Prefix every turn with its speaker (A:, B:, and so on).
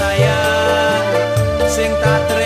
A: saya sing tak